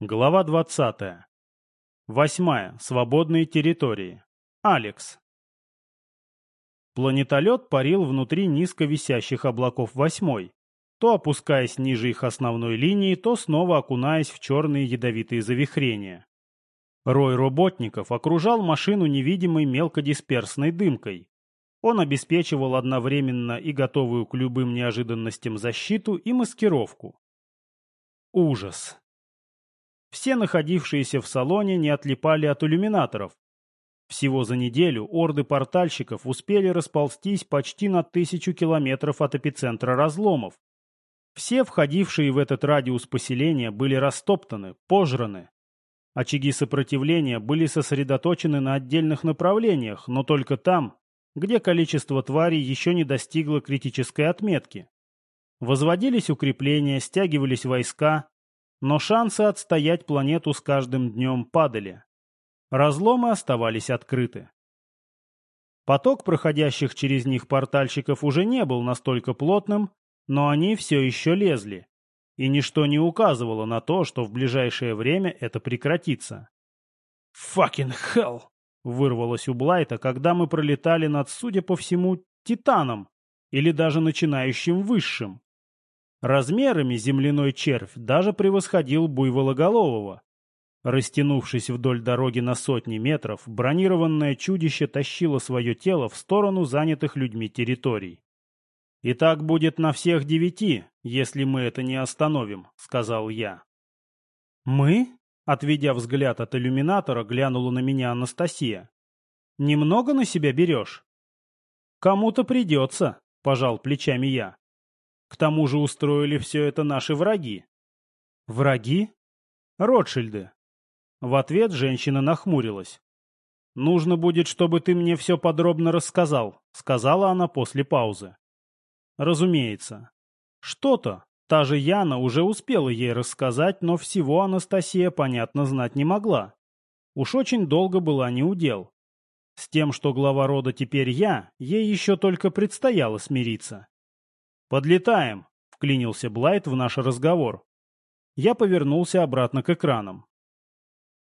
Глава 20. Восьмая. Свободные территории. Алекс. Планетолет парил внутри низко висящих облаков восьмой, то опускаясь ниже их основной линии, то снова окунаясь в черные ядовитые завихрения. Рой работников окружал машину невидимой мелкодисперсной дымкой. Он обеспечивал одновременно и готовую к любым неожиданностям защиту и маскировку. Ужас. Все находившиеся в салоне не отлипали от иллюминаторов. Всего за неделю орды портальщиков успели расползтись почти на тысячу километров от эпицентра разломов. Все входившие в этот радиус поселения были растоптаны, пожраны. Очаги сопротивления были сосредоточены на отдельных направлениях, но только там, где количество тварей еще не достигло критической отметки. Возводились укрепления, стягивались войска, но шансы отстоять планету с каждым днем падали. Разломы оставались открыты. Поток проходящих через них портальщиков уже не был настолько плотным, но они все еще лезли, и ничто не указывало на то, что в ближайшее время это прекратится. «Факин hell!» — вырвалось у Блайта, когда мы пролетали над, судя по всему, Титаном или даже начинающим высшим. Размерами земляной червь даже превосходил буйвологолового. Растянувшись вдоль дороги на сотни метров, бронированное чудище тащило свое тело в сторону занятых людьми территорий. «И так будет на всех девяти, если мы это не остановим», — сказал я. «Мы?» — отведя взгляд от иллюминатора, глянула на меня Анастасия. «Немного на себя берешь?» «Кому-то придется», — пожал плечами я. К тому же устроили все это наши враги. Враги? Ротшильды. В ответ женщина нахмурилась. «Нужно будет, чтобы ты мне все подробно рассказал», — сказала она после паузы. Разумеется. Что-то, та же Яна уже успела ей рассказать, но всего Анастасия, понятно, знать не могла. Уж очень долго была не удел. С тем, что глава рода теперь я, ей еще только предстояло смириться. «Подлетаем!» — вклинился Блайт в наш разговор. Я повернулся обратно к экранам.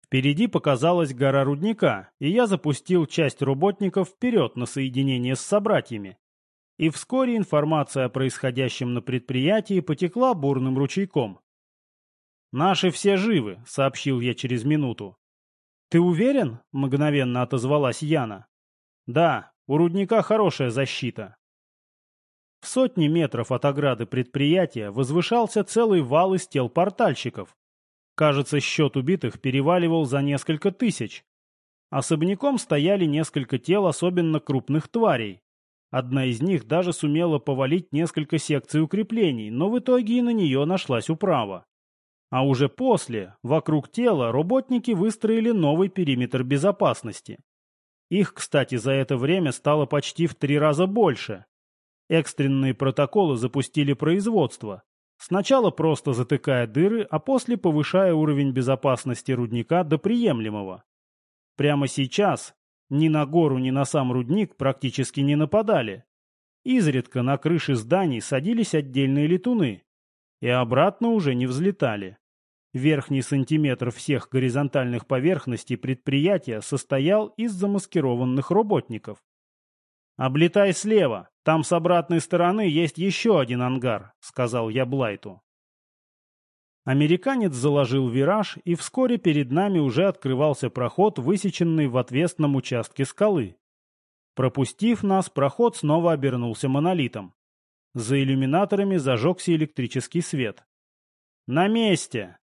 Впереди показалась гора рудника, и я запустил часть работников вперед на соединение с собратьями. И вскоре информация о происходящем на предприятии потекла бурным ручейком. «Наши все живы», — сообщил я через минуту. «Ты уверен?» — мгновенно отозвалась Яна. «Да, у рудника хорошая защита. В сотни метров от ограды предприятия возвышался целый вал из тел портальщиков. Кажется, счет убитых переваливал за несколько тысяч. Особняком стояли несколько тел особенно крупных тварей. Одна из них даже сумела повалить несколько секций укреплений, но в итоге и на нее нашлась управа. А уже после, вокруг тела, работники выстроили новый периметр безопасности. Их, кстати, за это время стало почти в три раза больше. Экстренные протоколы запустили производство. Сначала просто затыкая дыры, а после повышая уровень безопасности рудника до приемлемого. Прямо сейчас ни на гору, ни на сам рудник практически не нападали. Изредка на крыши зданий садились отдельные летуны. И обратно уже не взлетали. Верхний сантиметр всех горизонтальных поверхностей предприятия состоял из замаскированных работников. «Облетай слева, там с обратной стороны есть еще один ангар», — сказал я Блайту. Американец заложил вираж, и вскоре перед нами уже открывался проход, высеченный в отвесном участке скалы. Пропустив нас, проход снова обернулся монолитом. За иллюминаторами зажегся электрический свет. «На месте!»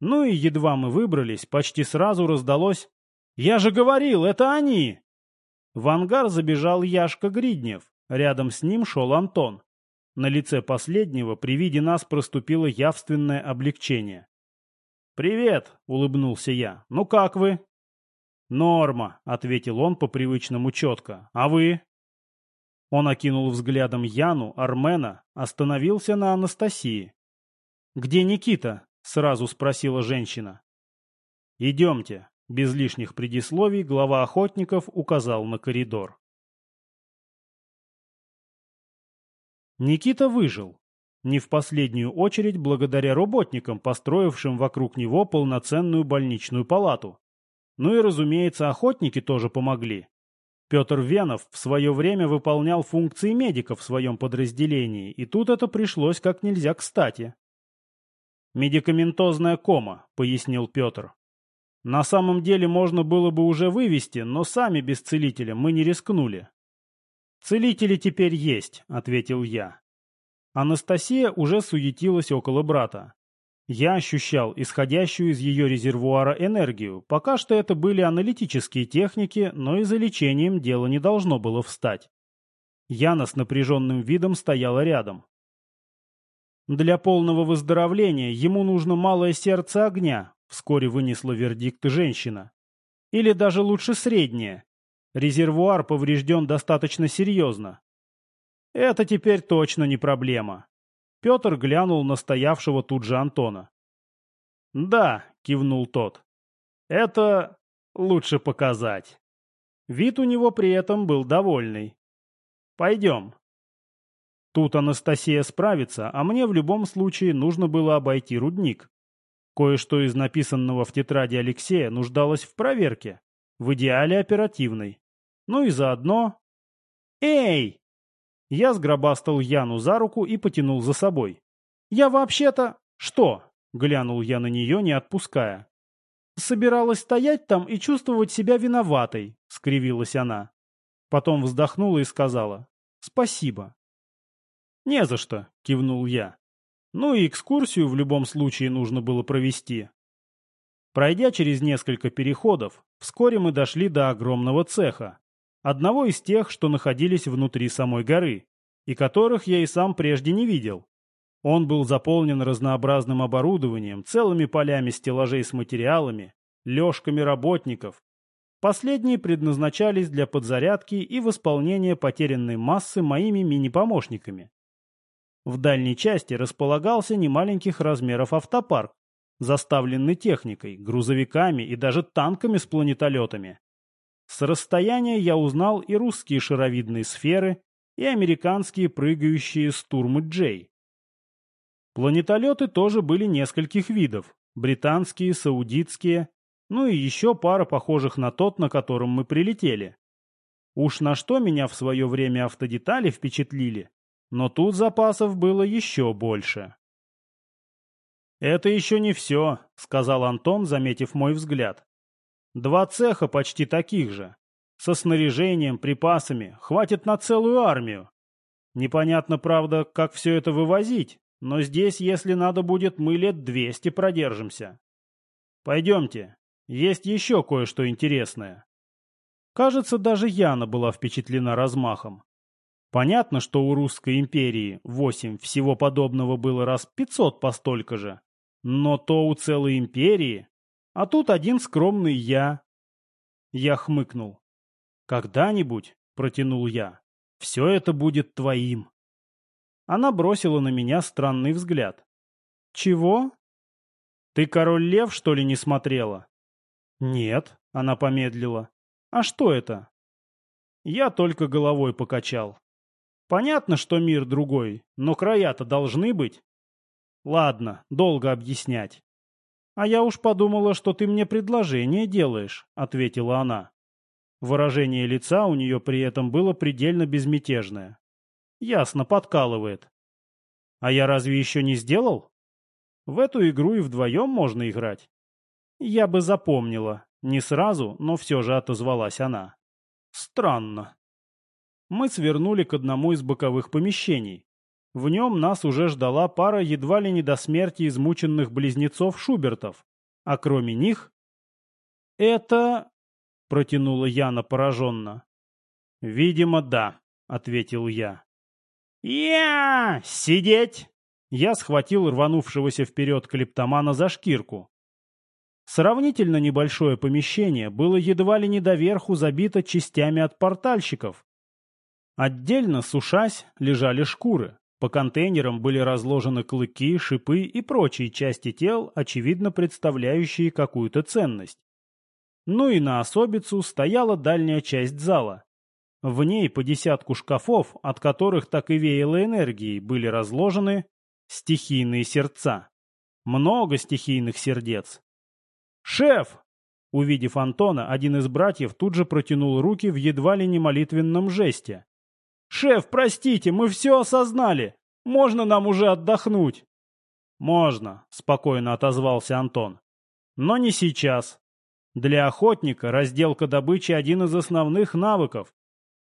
Ну и едва мы выбрались, почти сразу раздалось «Я же говорил, это они!» В ангар забежал Яшка Гриднев. Рядом с ним шел Антон. На лице последнего при виде нас проступило явственное облегчение. «Привет!» — улыбнулся я. «Ну как вы?» «Норма», — ответил он по-привычному четко. «А вы?» Он окинул взглядом Яну, Армена, остановился на Анастасии. «Где Никита?» — сразу спросила женщина. «Идемте», без лишних предисловий глава охотников указал на коридор. Никита выжил. Не в последнюю очередь благодаря работникам, построившим вокруг него полноценную больничную палату. Ну и, разумеется, охотники тоже помогли. Петр Венов в свое время выполнял функции медика в своем подразделении, и тут это пришлось как нельзя кстати. «Медикаментозная кома», — пояснил Петр. «На самом деле можно было бы уже вывести, но сами без целителя мы не рискнули». «Целители теперь есть», — ответил я. Анастасия уже суетилась около брата. Я ощущал исходящую из ее резервуара энергию. Пока что это были аналитические техники, но и за лечением дело не должно было встать. Яна с напряженным видом стояла рядом. Для полного выздоровления ему нужно малое сердце огня, вскоре вынесла вердикт женщина. Или даже лучше среднее. Резервуар поврежден достаточно серьезно. Это теперь точно не проблема. Петр глянул на стоявшего тут же Антона. «Да», — кивнул тот. «Это лучше показать». Вид у него при этом был довольный. «Пойдем». Тут Анастасия справится, а мне в любом случае нужно было обойти рудник. Кое-что из написанного в тетради Алексея нуждалось в проверке, в идеале оперативной. Ну и заодно... «Эй!» Я сгробастал Яну за руку и потянул за собой. «Я вообще-то...» «Что?» — глянул я на нее, не отпуская. «Собиралась стоять там и чувствовать себя виноватой», — скривилась она. Потом вздохнула и сказала «Спасибо». «Не за что», — кивнул я. «Ну и экскурсию в любом случае нужно было провести». Пройдя через несколько переходов, вскоре мы дошли до огромного цеха, одного из тех, что находились внутри самой горы, и которых я и сам прежде не видел. Он был заполнен разнообразным оборудованием, целыми полями стеллажей с материалами, лёжками работников. Последние предназначались для подзарядки и восполнения потерянной массы моими мини-помощниками. В дальней части располагался немаленьких размеров автопарк, заставленный техникой, грузовиками и даже танками с планетолетами. С расстояния я узнал и русские шаровидные сферы, и американские прыгающие стурмы Джей. Планетолеты тоже были нескольких видов. Британские, саудитские, ну и еще пара похожих на тот, на котором мы прилетели. Уж на что меня в свое время автодетали впечатлили, но тут запасов было еще больше. «Это еще не все», — сказал Антон, заметив мой взгляд. Два цеха почти таких же. Со снаряжением, припасами. Хватит на целую армию. Непонятно, правда, как все это вывозить, но здесь, если надо будет, мы лет двести продержимся. Пойдемте. Есть еще кое-что интересное. Кажется, даже Яна была впечатлена размахом. Понятно, что у Русской империи восемь всего подобного было раз пятьсот по столько же. Но то у целой империи а тут один скромный я. Я хмыкнул. «Когда-нибудь», — протянул я, — «все это будет твоим». Она бросила на меня странный взгляд. «Чего?» «Ты «Король Лев», что ли, не смотрела?» «Нет», — она помедлила. «А что это?» Я только головой покачал. «Понятно, что мир другой, но края-то должны быть». «Ладно, долго объяснять. «А я уж подумала, что ты мне предложение делаешь», — ответила она. Выражение лица у нее при этом было предельно безмятежное. Ясно, подкалывает. «А я разве еще не сделал?» В эту игру и вдвоем можно играть. Я бы запомнила. Не сразу, но все же отозвалась она. Странно. Мы свернули к одному из боковых помещений. В нем нас уже ждала пара едва ли не до смерти измученных близнецов Шубертов. А кроме них... «Это...» — протянула Яна пораженно. «Видимо, да», — ответил я. «Я! Сидеть!» Я схватил рванувшегося вперед клептомана за шкирку. Сравнительно небольшое помещение было едва ли не доверху забито частями от портальщиков. Отдельно, сушась, лежали шкуры. По контейнерам были разложены клыки, шипы и прочие части тел, очевидно представляющие какую-то ценность. Ну и на особицу стояла дальняя часть зала. В ней по десятку шкафов, от которых так и веяло энергией, были разложены Стихийные сердца. Много стихийных сердец. «Шеф!» Увидев Антона, один из братьев тут же протянул руки в едва ли не молитвенном жесте. «Шеф, простите, мы все осознали. Можно нам уже отдохнуть?» «Можно», — спокойно отозвался Антон. «Но не сейчас. Для охотника разделка добычи один из основных навыков.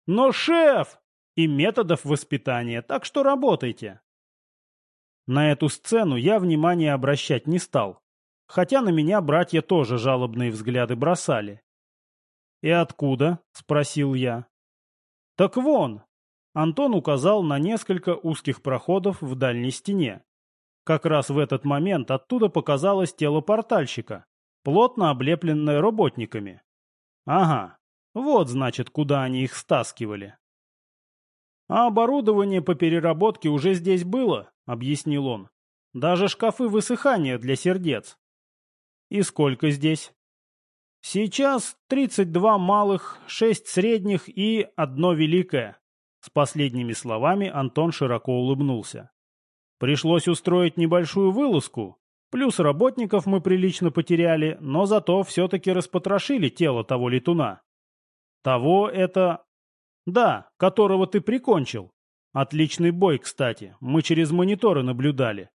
Но шеф! И методов воспитания, так что работайте. На эту сцену я внимания обращать не стал, хотя на меня братья тоже жалобные взгляды бросали. «И откуда?» — спросил я. «Так вон!» — Антон указал на несколько узких проходов в дальней стене. Как раз в этот момент оттуда показалось тело портальщика плотно облепленная работниками. Ага, вот значит, куда они их стаскивали. А оборудование по переработке уже здесь было, объяснил он. Даже шкафы высыхания для сердец. И сколько здесь? Сейчас 32 малых, 6 средних и одно великое. С последними словами Антон широко улыбнулся. Пришлось устроить небольшую вылазку, Плюс работников мы прилично потеряли, но зато все-таки распотрошили тело того летуна. Того это... Да, которого ты прикончил. Отличный бой, кстати. Мы через мониторы наблюдали.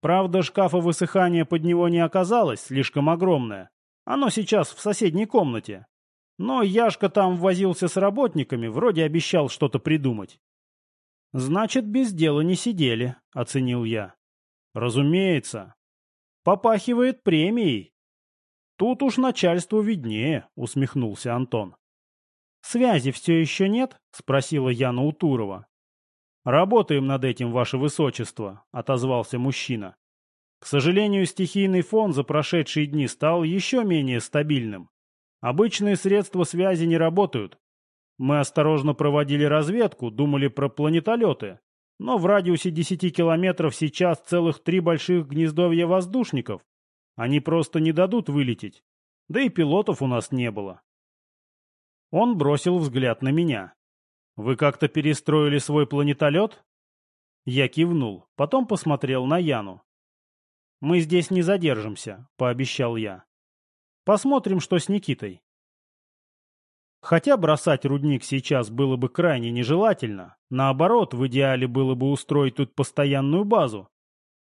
Правда, шкафа высыхания под него не оказалось, слишком огромное. Оно сейчас в соседней комнате. Но Яшка там возился с работниками, вроде обещал что-то придумать. «Значит, без дела не сидели», — оценил я. «Разумеется. Попахивает премией. Тут уж начальству виднее, усмехнулся Антон. Связи все еще нет? Спросила Яна Утурова. Работаем над этим, ваше высочество, отозвался мужчина. К сожалению, стихийный фон за прошедшие дни стал еще менее стабильным. Обычные средства связи не работают. Мы осторожно проводили разведку, думали про планетолеты, но в радиусе 10 километров сейчас целых три больших гнездовья воздушников. Они просто не дадут вылететь. Да и пилотов у нас не было. Он бросил взгляд на меня. «Вы как-то перестроили свой планетолет?» Я кивнул, потом посмотрел на Яну. «Мы здесь не задержимся», — пообещал я. «Посмотрим, что с Никитой». Хотя бросать рудник сейчас было бы крайне нежелательно, наоборот, в идеале было бы устроить тут постоянную базу,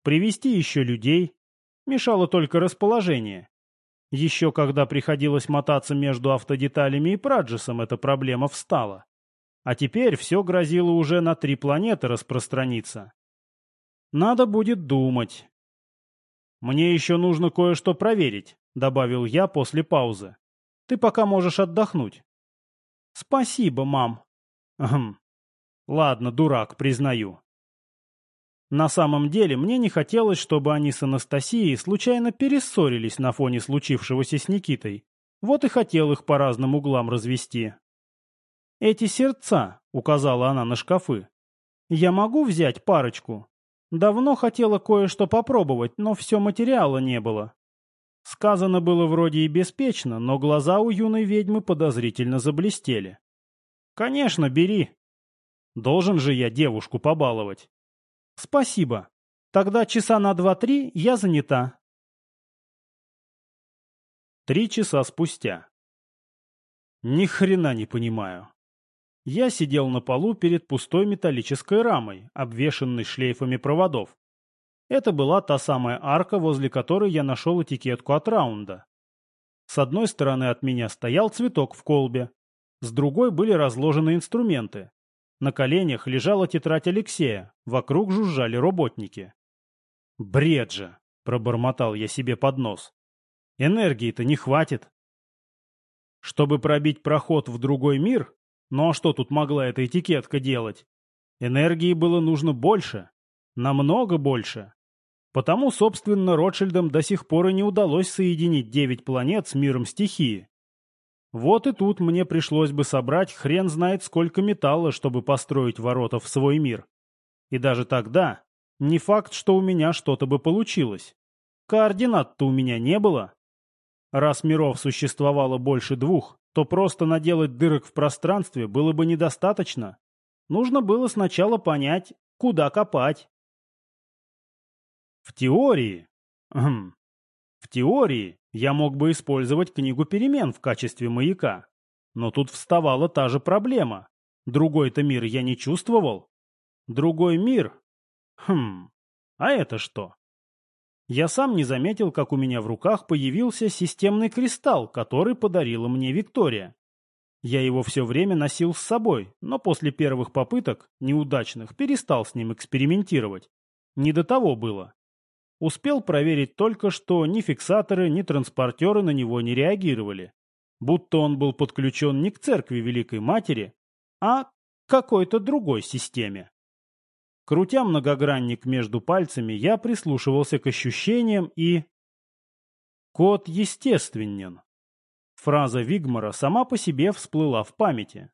привести еще людей, мешало только расположение. Еще когда приходилось мотаться между автодеталями и Праджесом, эта проблема встала. А теперь все грозило уже на три планеты распространиться. Надо будет думать. «Мне еще нужно кое-что проверить», — добавил я после паузы. «Ты пока можешь отдохнуть». «Спасибо, мам». «Хм. Ладно, дурак, признаю». На самом деле, мне не хотелось, чтобы они с Анастасией случайно перессорились на фоне случившегося с Никитой. Вот и хотел их по разным углам развести. «Эти сердца», — указала она на шкафы. «Я могу взять парочку? Давно хотела кое-что попробовать, но все материала не было». Сказано было вроде и беспечно, но глаза у юной ведьмы подозрительно заблестели. «Конечно, бери. Должен же я девушку побаловать». «Спасибо. Тогда часа на два-три я занята». Три часа спустя. Ни хрена не понимаю. Я сидел на полу перед пустой металлической рамой, обвешанной шлейфами проводов. Это была та самая арка, возле которой я нашел этикетку от раунда. С одной стороны от меня стоял цветок в колбе, с другой были разложены инструменты. На коленях лежала тетрадь Алексея, вокруг жужжали работники. «Бред же!» — пробормотал я себе под нос. «Энергии-то не хватит!» Чтобы пробить проход в другой мир, ну а что тут могла эта этикетка делать? Энергии было нужно больше, намного больше. Потому, собственно, Ротшильдам до сих пор и не удалось соединить девять планет с миром стихии. Вот и тут мне пришлось бы собрать хрен знает сколько металла, чтобы построить ворота в свой мир. И даже тогда не факт, что у меня что-то бы получилось. Координат-то у меня не было. Раз миров существовало больше двух, то просто наделать дырок в пространстве было бы недостаточно. Нужно было сначала понять, куда копать. В теории... Хм. В теории я мог бы использовать книгу перемен в качестве маяка. Но тут вставала та же проблема. Другой-то мир я не чувствовал. Другой мир? Хм. А это что? Я сам не заметил, как у меня в руках появился системный кристалл, который подарила мне Виктория. Я его все время носил с собой, но после первых попыток, неудачных, перестал с ним экспериментировать. Не до того было. Успел проверить только, что ни фиксаторы, ни транспортеры на него не реагировали. Будто он был подключен не к церкви Великой Матери, а к какой-то другой системе. Крутя многогранник между пальцами, я прислушивался к ощущениям и... Код естественен. Фраза Вигмара сама по себе всплыла в памяти.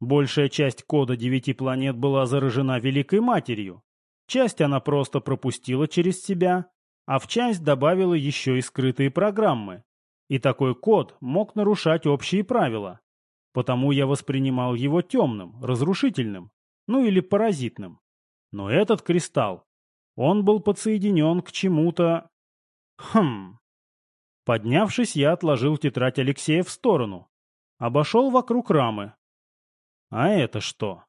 Большая часть кода девяти планет была заражена Великой Матерью. Часть она просто пропустила через себя, а в часть добавила еще и скрытые программы. И такой код мог нарушать общие правила. Потому я воспринимал его темным, разрушительным, ну или паразитным. Но этот кристалл, он был подсоединен к чему-то... Хм... Поднявшись, я отложил тетрадь Алексея в сторону. Обошел вокруг рамы. А это что?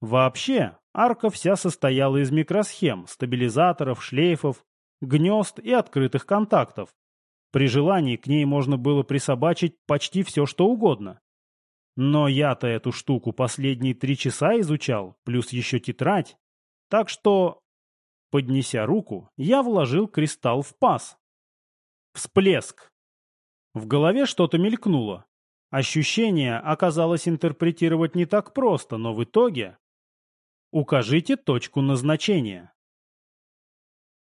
Вообще, арка вся состояла из микросхем, стабилизаторов, шлейфов, гнезд и открытых контактов. При желании к ней можно было присобачить почти все, что угодно. Но я-то эту штуку последние три часа изучал, плюс еще тетрадь. Так что, поднеся руку, я вложил кристалл в паз. Всплеск. В голове что-то мелькнуло. Ощущение оказалось интерпретировать не так просто, но в итоге... Укажите точку назначения.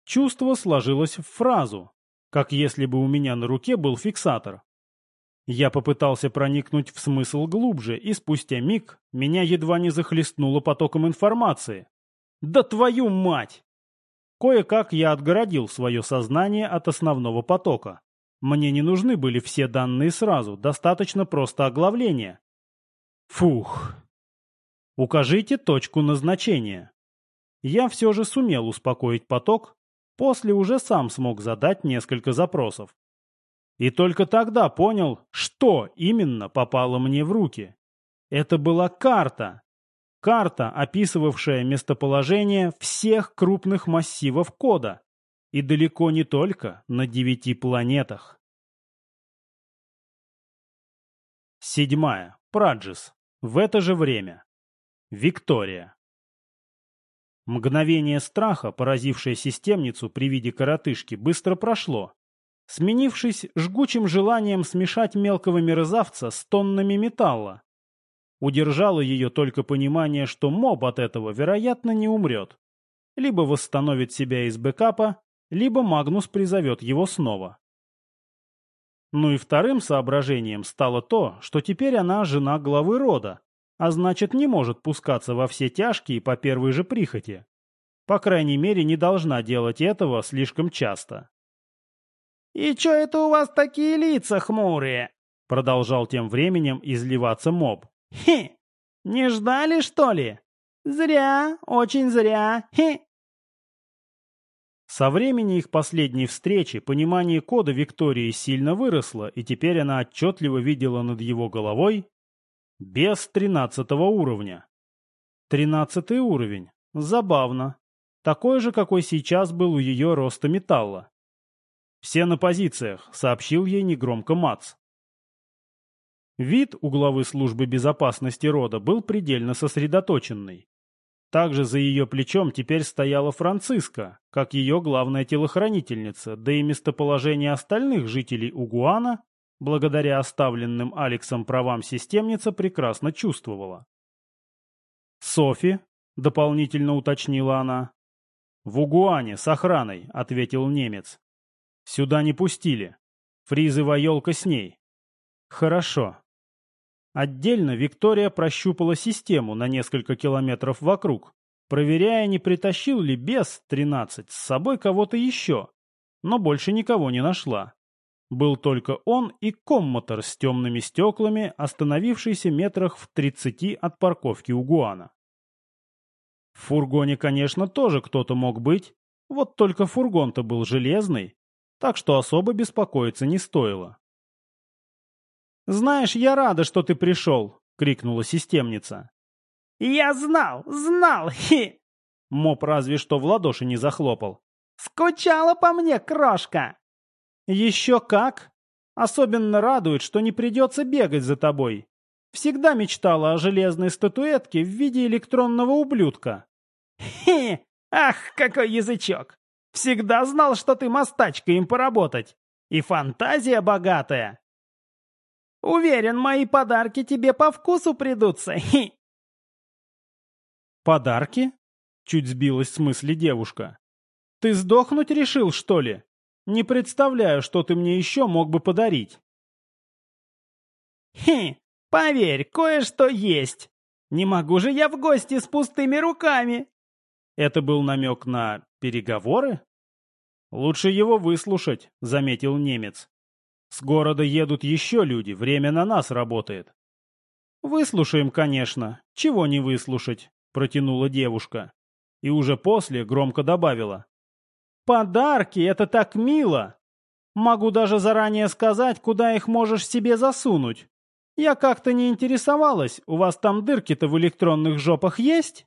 Чувство сложилось в фразу, как если бы у меня на руке был фиксатор. Я попытался проникнуть в смысл глубже, и спустя миг меня едва не захлестнуло потоком информации. «Да твою мать!» Кое-как я отгородил свое сознание от основного потока. Мне не нужны были все данные сразу, достаточно просто оглавления. Фух. Укажите точку назначения. Я все же сумел успокоить поток, после уже сам смог задать несколько запросов. И только тогда понял, что именно попало мне в руки. Это была карта, Карта, описывавшая местоположение всех крупных массивов кода. И далеко не только на девяти планетах. Седьмая. Праджис. В это же время. Виктория. Мгновение страха, поразившее системницу при виде коротышки, быстро прошло, сменившись жгучим желанием смешать мелкого мерзавца с тоннами металла, Удержало ее только понимание, что моб от этого, вероятно, не умрет. Либо восстановит себя из бэкапа, либо Магнус призовет его снова. Ну и вторым соображением стало то, что теперь она жена главы рода, а значит не может пускаться во все тяжкие по первой же прихоти. По крайней мере, не должна делать этого слишком часто. «И чё это у вас такие лица хмурые?» Продолжал тем временем изливаться моб. Хе! Не ждали, что ли? Зря, очень зря. Хе! Со времени их последней встречи понимание кода Виктории сильно выросло, и теперь она отчетливо видела над его головой без тринадцатого уровня. Тринадцатый уровень. Забавно. Такой же, какой сейчас был у ее роста металла. «Все на позициях», — сообщил ей негромко Мац. Вид у главы службы безопасности рода был предельно сосредоточенный. Также за ее плечом теперь стояла Франциска, как ее главная телохранительница, да и местоположение остальных жителей Угуана, благодаря оставленным Алексом правам системница, прекрасно чувствовала. «Софи», — дополнительно уточнила она. «В Угуане, с охраной», — ответил немец. «Сюда не пустили. Фризовая елка с ней». «Хорошо», Отдельно Виктория прощупала систему на несколько километров вокруг, проверяя, не притащил ли бес 13 с собой кого-то еще, но больше никого не нашла. Был только он и коммотор с темными стеклами, остановившийся метрах в 30 от парковки у Гуана. В фургоне, конечно, тоже кто-то мог быть, Вот только фургон-то был железный, так что особо беспокоиться не стоило. «Знаешь, я рада, что ты пришел!» — крикнула системница. «Я знал, знал, хи!» Моп разве что в ладоши не захлопал. «Скучала по мне, крошка!» «Еще как! Особенно радует, что не придется бегать за тобой. Всегда мечтала о железной статуэтке в виде электронного ублюдка». «Хе! Ах, какой язычок! Всегда знал, что ты мастачка им поработать. И фантазия богатая. Уверен, мои подарки тебе по вкусу придутся. Хи. Подарки? Чуть сбилась с мысли девушка. Ты сдохнуть решил, что ли? Не представляю, что ты мне еще мог бы подарить. Хи, поверь, кое-что есть. Не могу же я в гости с пустыми руками. Это был намек на переговоры? Лучше его выслушать, заметил немец. С города едут еще люди, время на нас работает. Выслушаем, конечно. Чего не выслушать, протянула девушка. И уже после громко добавила. Подарки — это так мило! Могу даже заранее сказать, куда их можешь себе засунуть. Я как-то не интересовалась, у вас там дырки-то в электронных жопах есть?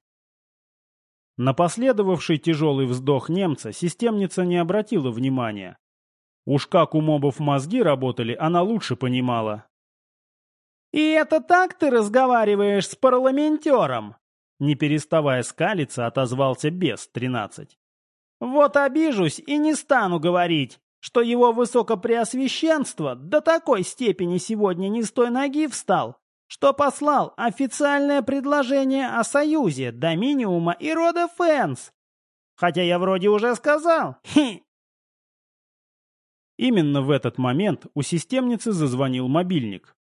На последовавший тяжелый вздох немца системница не обратила внимания. Уж как у мобов мозги работали, она лучше понимала. «И это так ты разговариваешь с парламентером?» Не переставая скалиться, отозвался бес тринадцать. «Вот обижусь и не стану говорить, что его высокопреосвященство до такой степени сегодня не с той ноги встал, что послал официальное предложение о союзе Доминиума и рода Фэнс. Хотя я вроде уже сказал. Хи. Именно в этот момент у системницы зазвонил мобильник.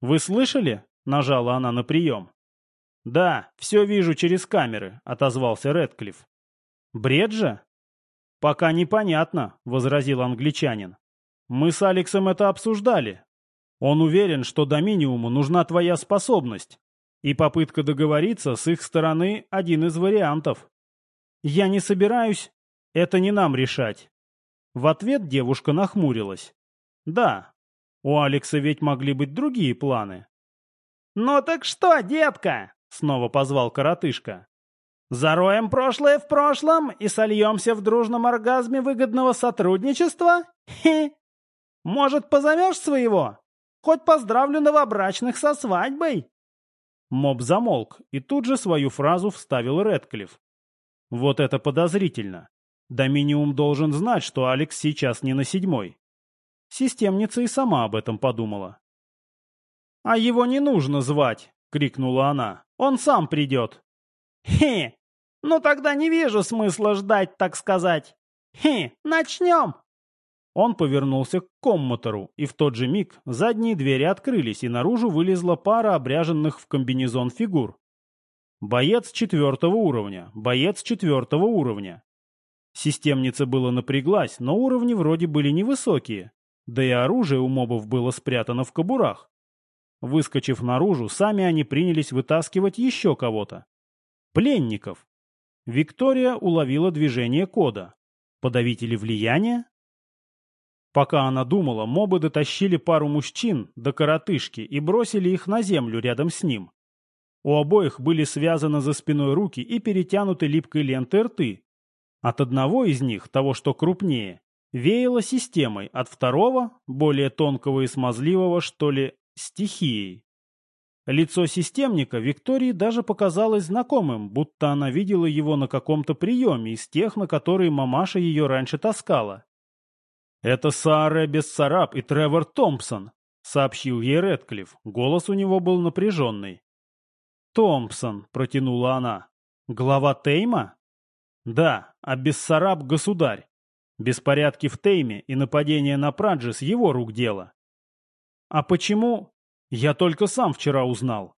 «Вы слышали?» — нажала она на прием. «Да, все вижу через камеры», — отозвался Редклифф. «Бред же?» «Пока непонятно», — возразил англичанин. «Мы с Алексом это обсуждали. Он уверен, что Доминиуму нужна твоя способность, и попытка договориться с их стороны один из вариантов. Я не собираюсь, это не нам решать. В ответ девушка нахмурилась. Да, у Алекса ведь могли быть другие планы. «Ну так что, детка?» — снова позвал коротышка. «Зароем прошлое в прошлом и сольемся в дружном оргазме выгодного сотрудничества? Хе! Может, позовешь своего? Хоть поздравлю новобрачных со свадьбой!» Моб замолк и тут же свою фразу вставил Редклифф. Вот это подозрительно. Доминиум должен знать, что Алекс сейчас не на седьмой. Системница и сама об этом подумала. «А его не нужно звать!» — крикнула она. «Он сам придет!» «Хе! Ну тогда не вижу смысла ждать, так сказать! Хе! Начнем!» Он повернулся к коммутору, и в тот же миг задние двери открылись, и наружу вылезла пара обряженных в комбинезон фигур. Боец четвертого уровня, боец четвертого уровня. Системница было напряглась, но уровни вроде были невысокие, да и оружие у мобов было спрятано в кобурах. Выскочив наружу, сами они принялись вытаскивать еще кого-то. Пленников. Виктория уловила движение кода. Подавители влияния? Пока она думала, мобы дотащили пару мужчин до коротышки и бросили их на землю рядом с ним. У обоих были связаны за спиной руки и перетянуты липкой лентой рты. От одного из них, того что крупнее, веяло системой, от второго, более тонкого и смазливого, что ли, стихией. Лицо системника Виктории даже показалось знакомым, будто она видела его на каком-то приеме из тех, на которые мамаша ее раньше таскала. «Это Сааре Бессараб и Тревор Томпсон», — сообщил ей Редклифф. Голос у него был напряженный. «Томпсон», — протянула она. «Глава Тейма?» «Да, а Бессараб — государь. Беспорядки в Тейме и нападение на Праджис — его рук дело». «А почему?» «Я только сам вчера узнал».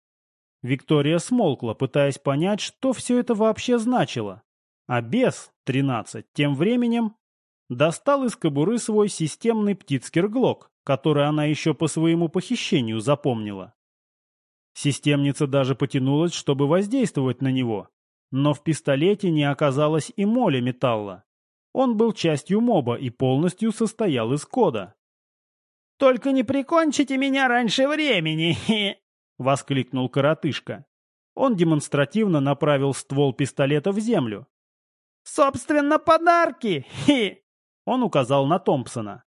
Виктория смолкла, пытаясь понять, что все это вообще значило. А бес, тринадцать, тем временем достал из кобуры свой системный птицкер-глок, который она еще по своему похищению запомнила. Системница даже потянулась, чтобы воздействовать на него, но в пистолете не оказалось и моли металла. Он был частью моба и полностью состоял из кода. «Только не прикончите меня раньше времени!» — воскликнул коротышка. Он демонстративно направил ствол пистолета в землю. «Собственно, подарки!» Он указал на Томпсона.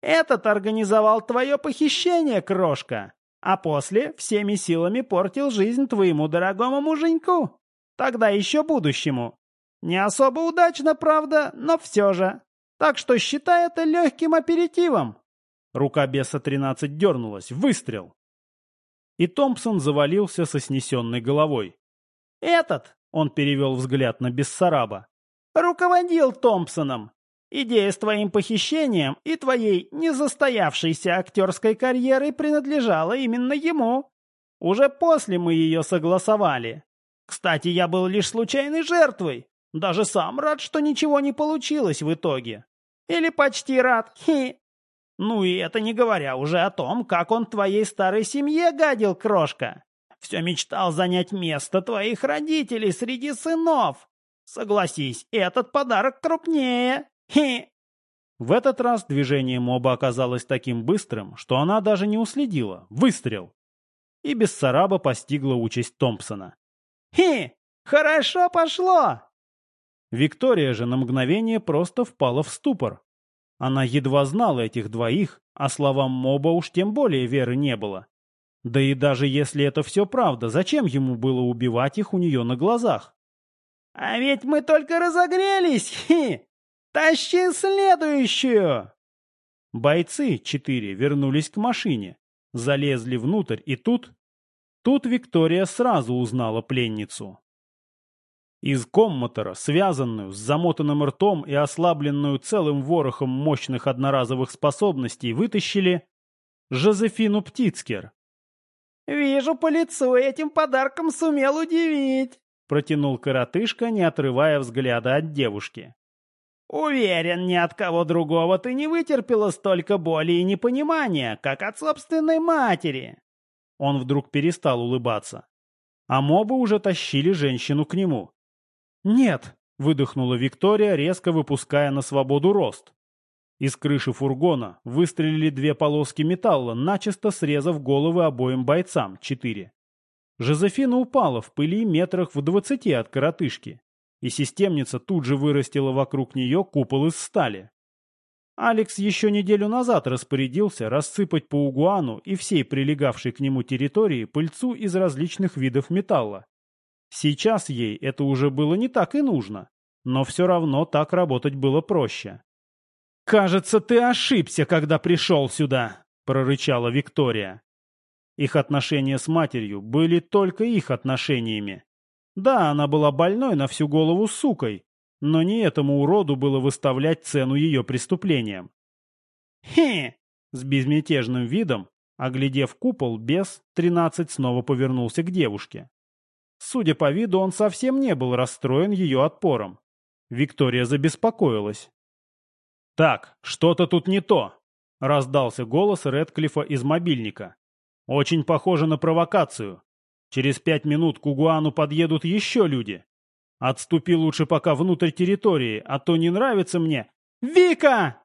«Этот организовал твое похищение, крошка, а после всеми силами портил жизнь твоему дорогому муженьку, тогда еще будущему. Не особо удачно, правда, но все же. Так что считай это легким аперитивом». Рука беса 13 дернулась. Выстрел и Томпсон завалился со снесенной головой. «Этот», — он перевел взгляд на Бессараба, — «руководил Томпсоном. Идея с твоим похищением и твоей незастоявшейся актерской карьерой принадлежала именно ему. Уже после мы ее согласовали. Кстати, я был лишь случайной жертвой. Даже сам рад, что ничего не получилось в итоге. Или почти рад. Хи. Ну и это не говоря уже о том, как он твоей старой семье гадил, крошка. Все мечтал занять место твоих родителей среди сынов. Согласись, этот подарок крупнее. Хе. В этот раз движение моба оказалось таким быстрым, что она даже не уследила. Выстрел. И без цараба постигла участь Томпсона. «Хи! Хорошо пошло!» Виктория же на мгновение просто впала в ступор. Она едва знала этих двоих, а словам моба уж тем более веры не было. Да и даже если это все правда, зачем ему было убивать их у нее на глазах? «А ведь мы только разогрелись! Хи! Тащи следующую!» Бойцы, четыре, вернулись к машине, залезли внутрь, и тут... Тут Виктория сразу узнала пленницу. Из коммотора, связанную, с замотанным ртом и ослабленную целым ворохом мощных одноразовых способностей, вытащили Жозефину Птицкер. «Вижу, по лицу этим подарком сумел удивить», — протянул коротышка, не отрывая взгляда от девушки. «Уверен, ни от кого другого ты не вытерпела столько боли и непонимания, как от собственной матери». Он вдруг перестал улыбаться. А мобы уже тащили женщину к нему. «Нет!» — выдохнула Виктория, резко выпуская на свободу рост. Из крыши фургона выстрелили две полоски металла, начисто срезав головы обоим бойцам, четыре. Жозефина упала в пыли метрах в двадцати от коротышки, и системница тут же вырастила вокруг нее купол из стали. Алекс еще неделю назад распорядился рассыпать по Угуану и всей прилегавшей к нему территории пыльцу из различных видов металла, Сейчас ей это уже было не так и нужно, но все равно так работать было проще. «Кажется, ты ошибся, когда пришел сюда», — прорычала Виктория. Их отношения с матерью были только их отношениями. Да, она была больной на всю голову сукой, но не этому уроду было выставлять цену ее преступлениям. «Хе!» — с безмятежным видом, оглядев купол, бес, тринадцать снова повернулся к девушке. Судя по виду, он совсем не был расстроен ее отпором. Виктория забеспокоилась. «Так, что-то тут не то», — раздался голос Редклифа из мобильника. «Очень похоже на провокацию. Через пять минут к Угуану подъедут еще люди. Отступи лучше пока внутрь территории, а то не нравится мне». «Вика!»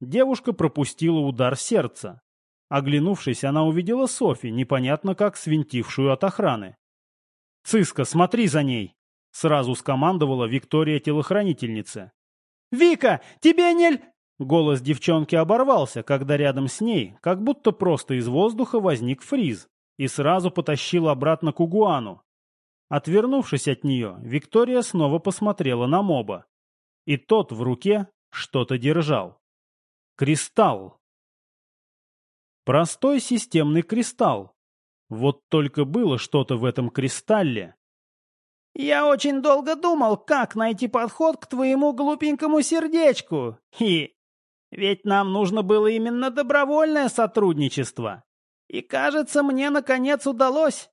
Девушка пропустила удар сердца. Оглянувшись, она увидела Софи, непонятно как свинтившую от охраны. «Циска, смотри за ней!» — сразу скомандовала Виктория-телохранительница. «Вика, тебе не...» Голос девчонки оборвался, когда рядом с ней, как будто просто из воздуха, возник фриз и сразу потащил обратно к Угуану. Отвернувшись от нее, Виктория снова посмотрела на моба. И тот в руке что-то держал. Кристалл. Простой системный кристалл, вот только было что-то в этом кристалле. «Я очень долго думал, как найти подход к твоему глупенькому сердечку. И ведь нам нужно было именно добровольное сотрудничество. И, кажется, мне наконец удалось.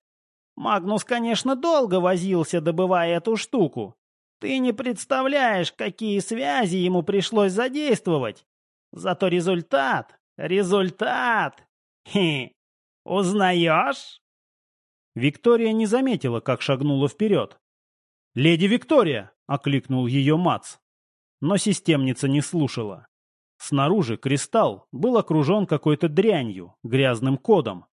Магнус, конечно, долго возился, добывая эту штуку. Ты не представляешь, какие связи ему пришлось задействовать. Зато результат... Результат... Хе, «Узнаешь?» Виктория не заметила, как шагнула вперед. «Леди Виктория!» — окликнул ее Мац. но системница не слушала. Снаружи кристалл был окружен какой-то дрянью, грязным кодом.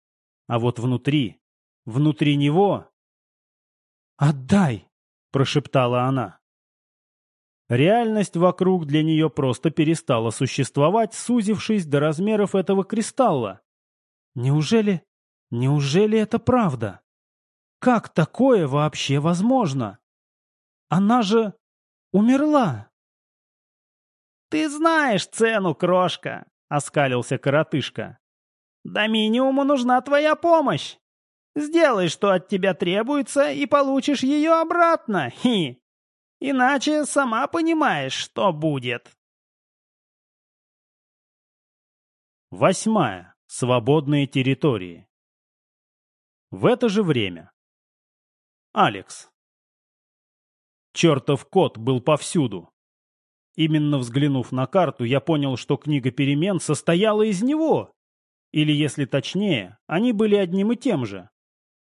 А вот внутри, внутри него... «Отдай!» — прошептала она. Реальность вокруг для нее просто перестала существовать, сузившись до размеров этого кристалла. Неужели... неужели это правда? Как такое вообще возможно? Она же умерла. «Ты знаешь цену, крошка!» — оскалился коротышка. «До минимума нужна твоя помощь. Сделай, что от тебя требуется, и получишь ее обратно. Хи! Иначе сама понимаешь, что будет». Восьмая. Свободные территории. В это же время. Алекс. Чертов кот был повсюду. Именно взглянув на карту, я понял, что книга перемен состояла из него. Или, если точнее, они были одним и тем же.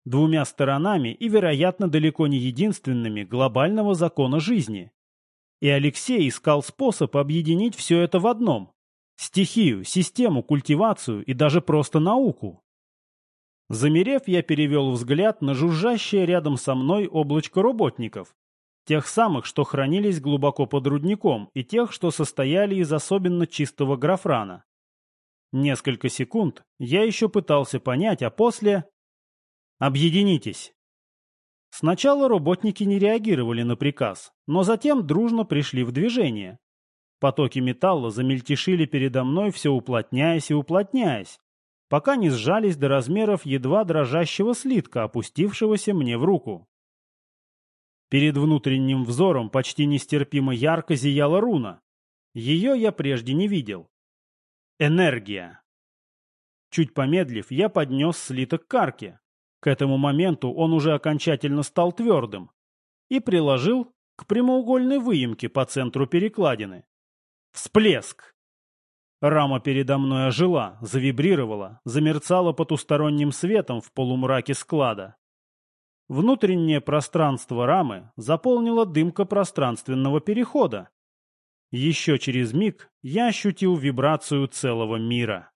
Двумя сторонами и, вероятно, далеко не единственными глобального закона жизни. И Алексей искал способ объединить все это в одном. Стихию, систему, культивацию и даже просто науку. Замерев, я перевел взгляд на жужжащее рядом со мной облачко работников, Тех самых, что хранились глубоко под рудником, и тех, что состояли из особенно чистого графрана. Несколько секунд я еще пытался понять, а после... Объединитесь. Сначала работники не реагировали на приказ, но затем дружно пришли в движение. Потоки металла замельтешили передо мной, все уплотняясь и уплотняясь, пока не сжались до размеров едва дрожащего слитка, опустившегося мне в руку. Перед внутренним взором почти нестерпимо ярко зияла руна. Ее я прежде не видел. Энергия. Чуть помедлив, я поднес слиток к арке. К этому моменту он уже окончательно стал твердым. И приложил к прямоугольной выемке по центру перекладины. Всплеск! Рама передо мной ожила, завибрировала, замерцала потусторонним светом в полумраке склада. Внутреннее пространство рамы заполнила дымка пространственного перехода. Еще через миг я ощутил вибрацию целого мира.